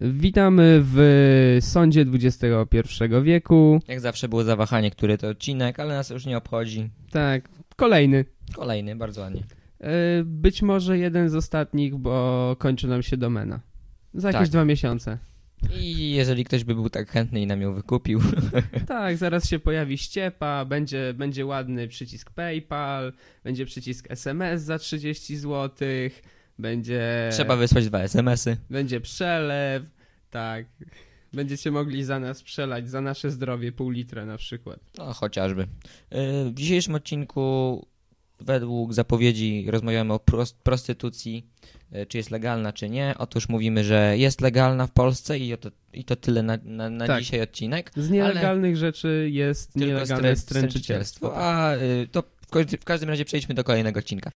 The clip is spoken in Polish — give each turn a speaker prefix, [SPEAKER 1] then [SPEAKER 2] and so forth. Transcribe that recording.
[SPEAKER 1] Witamy w sądzie XXI wieku.
[SPEAKER 2] Jak zawsze było zawahanie, który to odcinek, ale nas już nie obchodzi.
[SPEAKER 1] Tak, kolejny.
[SPEAKER 2] Kolejny, bardzo ładnie.
[SPEAKER 1] E, Być może jeden z ostatnich, bo kończy nam się domena. Za jakieś
[SPEAKER 2] Tak.
[SPEAKER 1] dwa miesiące.
[SPEAKER 2] I jeżeli ktoś by był tak chętny i nam ją wykupił,
[SPEAKER 1] Tak, zaraz się pojawi ściepa, będzie, będzie ładny przycisk PayPal, będzie przycisk SMS za 30 zł, będzie,
[SPEAKER 2] trzeba wysłać dwa SMS-y.
[SPEAKER 1] będzie przelew, tak. Będziecie mogli za nas przelać, za nasze zdrowie pół litra na przykład.
[SPEAKER 2] No, chociażby. Yy, W dzisiejszym odcinku, według zapowiedzi, rozmawiamy o pros- prostytucji, yy, czy jest legalna, czy nie. Otóż mówimy, że jest legalna w Polsce i, to, i to tyle na, na, na
[SPEAKER 1] Tak.
[SPEAKER 2] dzisiaj odcinek.
[SPEAKER 1] Z nielegalnych rzeczy jest nielegalne
[SPEAKER 2] strę-
[SPEAKER 1] stręczycielstwo.
[SPEAKER 2] A yy, to w każdym razie przejdźmy do kolejnego odcinka.